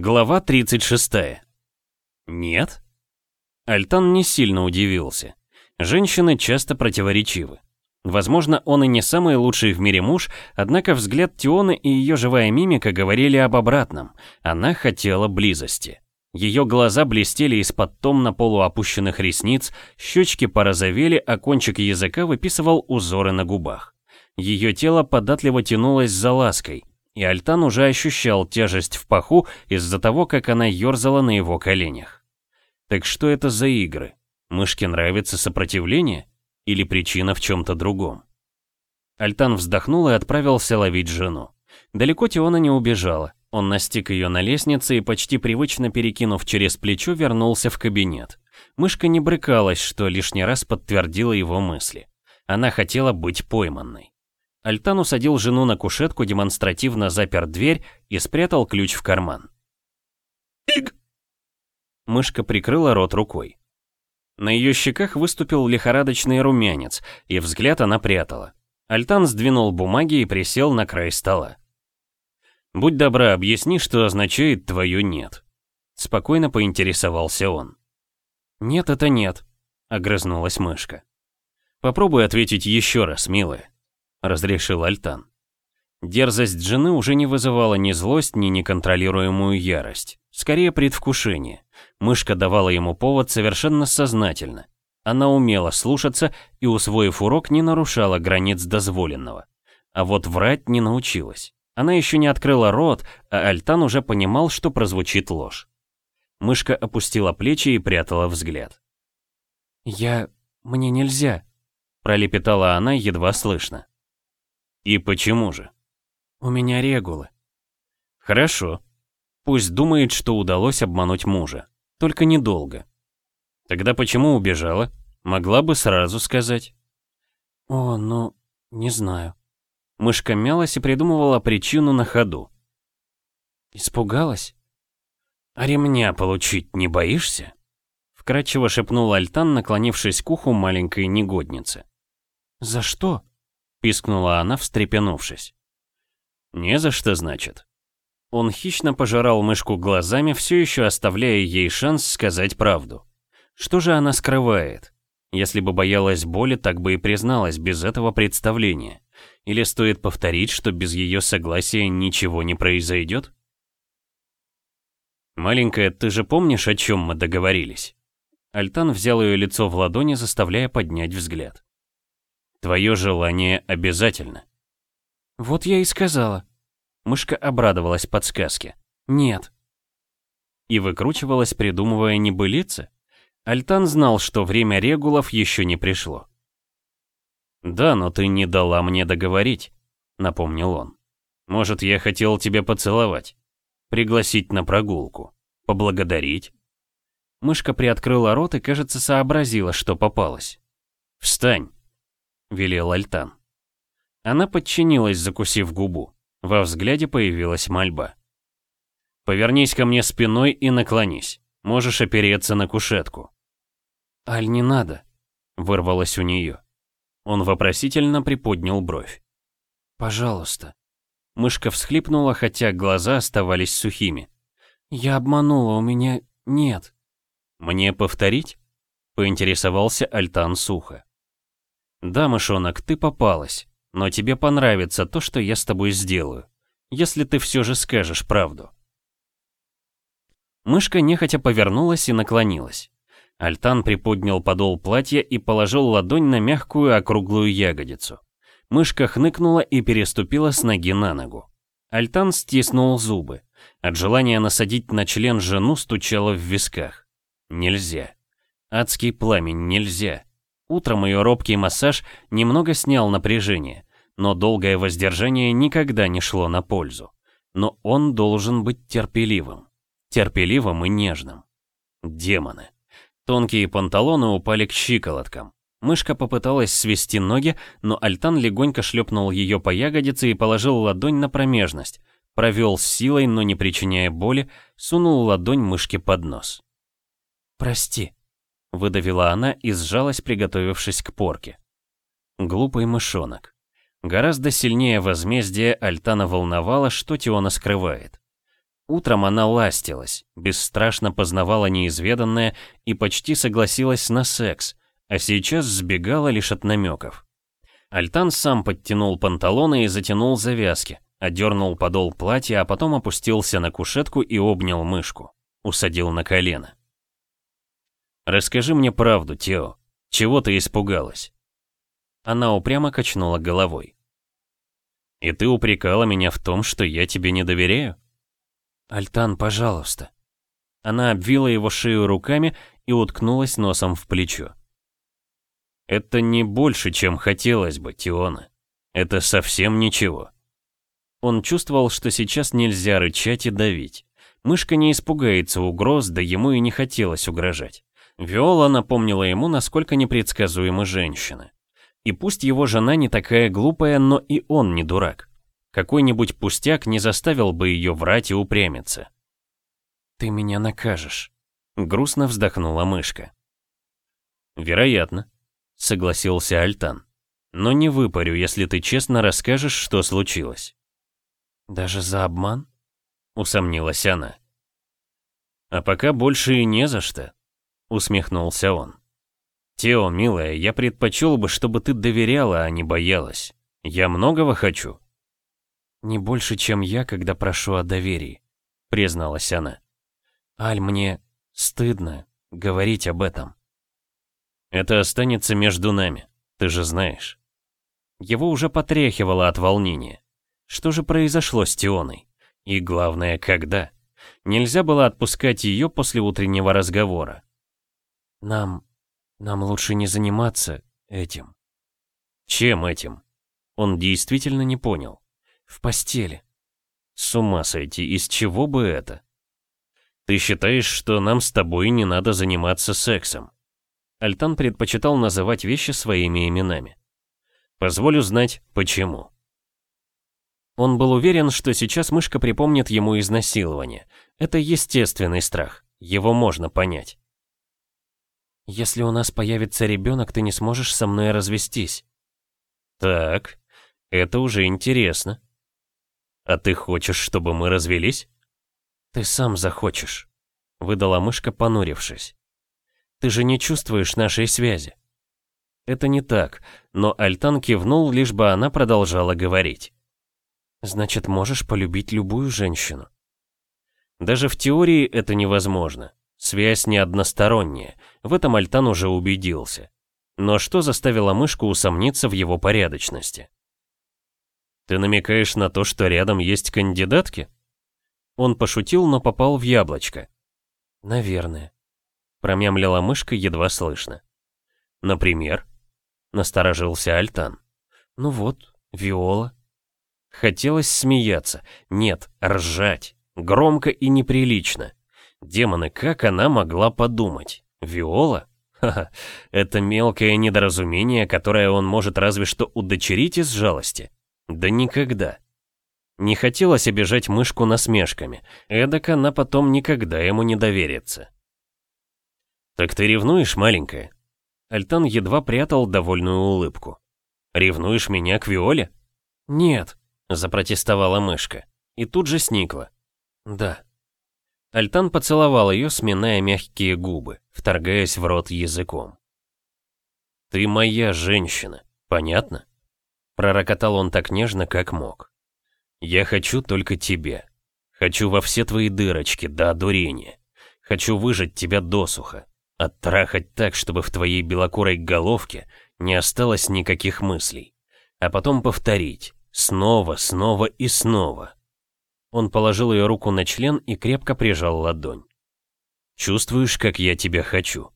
Глава 36. Нет? Альтан не сильно удивился. Женщины часто противоречивы. Возможно, он и не самый лучший в мире муж, однако взгляд Тионы и ее живая мимика говорили об обратном. Она хотела близости. Ее глаза блестели из-под томно полуопущенных ресниц, щечки порозовели, а кончик языка выписывал узоры на губах. Ее тело податливо тянулось за лаской, и Альтан уже ощущал тяжесть в паху из-за того, как она ерзала на его коленях. Так что это за игры? Мышке нравится сопротивление? Или причина в чем-то другом? Альтан вздохнул и отправился ловить жену. Далеко Теона не убежала. Он настиг ее на лестнице и, почти привычно перекинув через плечо, вернулся в кабинет. Мышка не брыкалась, что лишний раз подтвердило его мысли. Она хотела быть пойманной. Альтан усадил жену на кушетку, демонстративно запер дверь и спрятал ключ в карман. «Иг!» Мышка прикрыла рот рукой. На ее щеках выступил лихорадочный румянец, и взгляд она прятала. Альтан сдвинул бумаги и присел на край стола. «Будь добра, объясни, что означает твое «нет». Спокойно поинтересовался он. «Нет, это нет», — огрызнулась мышка. «Попробуй ответить еще раз, милая». — разрешил Альтан. Дерзость жены уже не вызывала ни злость, ни неконтролируемую ярость. Скорее предвкушение. Мышка давала ему повод совершенно сознательно. Она умела слушаться и, усвоив урок, не нарушала границ дозволенного. А вот врать не научилась. Она еще не открыла рот, а Альтан уже понимал, что прозвучит ложь. Мышка опустила плечи и прятала взгляд. «Я... мне нельзя», — пролепетала она едва слышно. И почему же? У меня регулы. Хорошо. Пусть думает, что удалось обмануть мужа. Только недолго. Тогда почему убежала? Могла бы сразу сказать. О, ну, не знаю. Мышка мялась и придумывала причину на ходу. Испугалась? А ремня получить не боишься? Вкратчиво шепнул Альтан, наклонившись к уху маленькой негодницы. За что? — пискнула она, встрепенувшись. «Не за что, значит». Он хищно пожирал мышку глазами, все еще оставляя ей шанс сказать правду. Что же она скрывает? Если бы боялась боли, так бы и призналась без этого представления. Или стоит повторить, что без ее согласия ничего не произойдет? «Маленькая, ты же помнишь, о чем мы договорились?» Альтан взял ее лицо в ладони, заставляя поднять взгляд. Твое желание обязательно. Вот я и сказала. Мышка обрадовалась подсказке. Нет. И выкручивалась, придумывая небылицы? Альтан знал, что время регулов еще не пришло. «Да, но ты не дала мне договорить», — напомнил он. «Может, я хотел тебя поцеловать, пригласить на прогулку, поблагодарить?» Мышка приоткрыла рот и, кажется, сообразила, что попалась. «Встань!» — велел Альтан. Она подчинилась, закусив губу. Во взгляде появилась мольба. «Повернись ко мне спиной и наклонись. Можешь опереться на кушетку». «Аль, не надо», — вырвалось у нее. Он вопросительно приподнял бровь. «Пожалуйста». Мышка всхлипнула, хотя глаза оставались сухими. «Я обманула, у меня нет». «Мне повторить?» — поинтересовался Альтан сухо. «Да, мышонок, ты попалась, но тебе понравится то, что я с тобой сделаю, если ты все же скажешь правду». Мышка нехотя повернулась и наклонилась. Альтан приподнял подол платья и положил ладонь на мягкую округлую ягодицу. Мышка хныкнула и переступила с ноги на ногу. Альтан стиснул зубы. От желания насадить на член жену стучало в висках. Нельзя. Адский пламень нельзя. Утром ее робкий массаж немного снял напряжение, но долгое воздержание никогда не шло на пользу. Но он должен быть терпеливым. Терпеливым и нежным. Демоны. Тонкие панталоны упали к щиколоткам. Мышка попыталась свести ноги, но Альтан легонько шлепнул ее по ягодице и положил ладонь на промежность. Провел с силой, но не причиняя боли, сунул ладонь мышке под нос. «Прости», Выдавила она и сжалась, приготовившись к порке. Глупый мышонок. Гораздо сильнее возмездия Альтана волновало, что Теона скрывает. Утром она ластилась, бесстрашно познавала неизведанное и почти согласилась на секс, а сейчас сбегала лишь от намеков. Альтан сам подтянул панталоны и затянул завязки, одернул подол платья, а потом опустился на кушетку и обнял мышку. Усадил на колено. «Расскажи мне правду, Тео. Чего ты испугалась?» Она упрямо качнула головой. «И ты упрекала меня в том, что я тебе не доверяю?» «Альтан, пожалуйста». Она обвила его шею руками и уткнулась носом в плечо. «Это не больше, чем хотелось бы, Тиона. Это совсем ничего». Он чувствовал, что сейчас нельзя рычать и давить. Мышка не испугается угроз, да ему и не хотелось угрожать. Виола напомнила ему, насколько непредсказуемы женщины. И пусть его жена не такая глупая, но и он не дурак. Какой-нибудь пустяк не заставил бы ее врать и упрямиться. «Ты меня накажешь», — грустно вздохнула мышка. «Вероятно», — согласился Альтан. «Но не выпарю, если ты честно расскажешь, что случилось». «Даже за обман?» — усомнилась она. «А пока больше и не за что», — усмехнулся он. «Тео, милая, я предпочел бы, чтобы ты доверяла, а не боялась. Я многого хочу». «Не больше, чем я, когда прошу о доверии», — призналась она. «Аль, мне стыдно говорить об этом». «Это останется между нами, ты же знаешь». Его уже потряхивало от волнения. Что же произошло с Тионой? И главное, когда? Нельзя было отпускать ее после утреннего разговора. «Нам нам лучше не заниматься этим. Чем этим? Он действительно не понял. В постели. С ума сойти, из чего бы это? Ты считаешь, что нам с тобой не надо заниматься сексом? Альтан предпочитал называть вещи своими именами. Позволю знать, почему. Он был уверен, что сейчас мышка припомнит ему изнасилование. Это естественный страх, его можно понять. Если у нас появится ребенок, ты не сможешь со мной развестись. Так, это уже интересно. А ты хочешь, чтобы мы развелись? Ты сам захочешь, выдала мышка, понурившись. Ты же не чувствуешь нашей связи. Это не так, но Альтан кивнул, лишь бы она продолжала говорить. Значит, можешь полюбить любую женщину. Даже в теории это невозможно. Связь не односторонняя, в этом Альтан уже убедился. Но что заставило мышку усомниться в его порядочности? «Ты намекаешь на то, что рядом есть кандидатки?» Он пошутил, но попал в яблочко. «Наверное», — промямлила мышка едва слышно. «Например?» — насторожился Альтан. «Ну вот, Виола». Хотелось смеяться. Нет, ржать. Громко и неприлично. Демоны, как она могла подумать? Виола? Ха-ха, это мелкое недоразумение, которое он может разве что удочерить из жалости. Да никогда. Не хотелось обижать мышку насмешками, эдак она потом никогда ему не доверится. «Так ты ревнуешь, маленькая?» Альтан едва прятал довольную улыбку. «Ревнуешь меня к Виоле?» «Нет», — запротестовала мышка. И тут же сникла. «Да». Альтан поцеловал ее, сминая мягкие губы, вторгаясь в рот языком. «Ты моя женщина, понятно?» Пророкотал он так нежно, как мог. «Я хочу только тебя. Хочу во все твои дырочки, до одурения. Хочу выжать тебя досуха, оттрахать так, чтобы в твоей белокурой головке не осталось никаких мыслей. А потом повторить, снова, снова и снова, он положил ее руку на член и крепко прижал ладонь. «Чувствуешь, как я тебя хочу?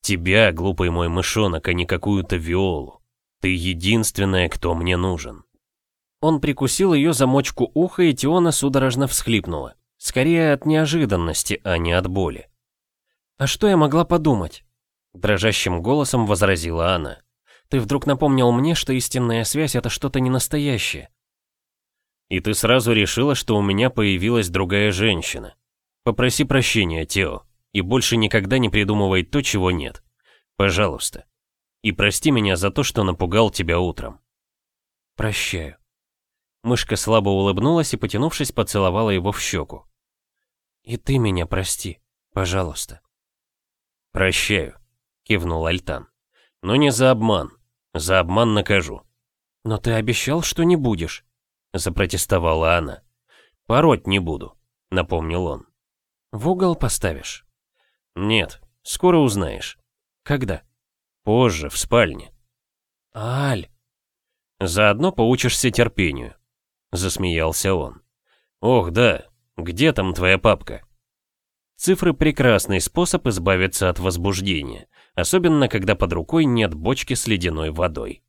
Тебя, глупый мой мышонок, а не какую-то виолу. Ты единственная, кто мне нужен». Он прикусил ее замочку уха, и Тиона судорожно всхлипнула. Скорее от неожиданности, а не от боли. «А что я могла подумать?» Дрожащим голосом возразила она. «Ты вдруг напомнил мне, что истинная связь — это что-то ненастоящее. И ты сразу решила, что у меня появилась другая женщина. Попроси прощения, Тео, и больше никогда не придумывай то, чего нет. Пожалуйста. И прости меня за то, что напугал тебя утром. Прощаю. Мышка слабо улыбнулась и, потянувшись, поцеловала его в щеку. И ты меня прости, пожалуйста. Прощаю, кивнул Альтан. Но не за обман. За обман накажу. Но ты обещал, что не будешь, запротестовала она. Пороть не буду, напомнил он. В угол поставишь? Нет, скоро узнаешь. Когда? Позже, в спальне. Аль. Заодно поучишься терпению. Засмеялся он. Ох, да, где там твоя папка? Цифры – прекрасный способ избавиться от возбуждения, особенно когда под рукой нет бочки с ледяной водой.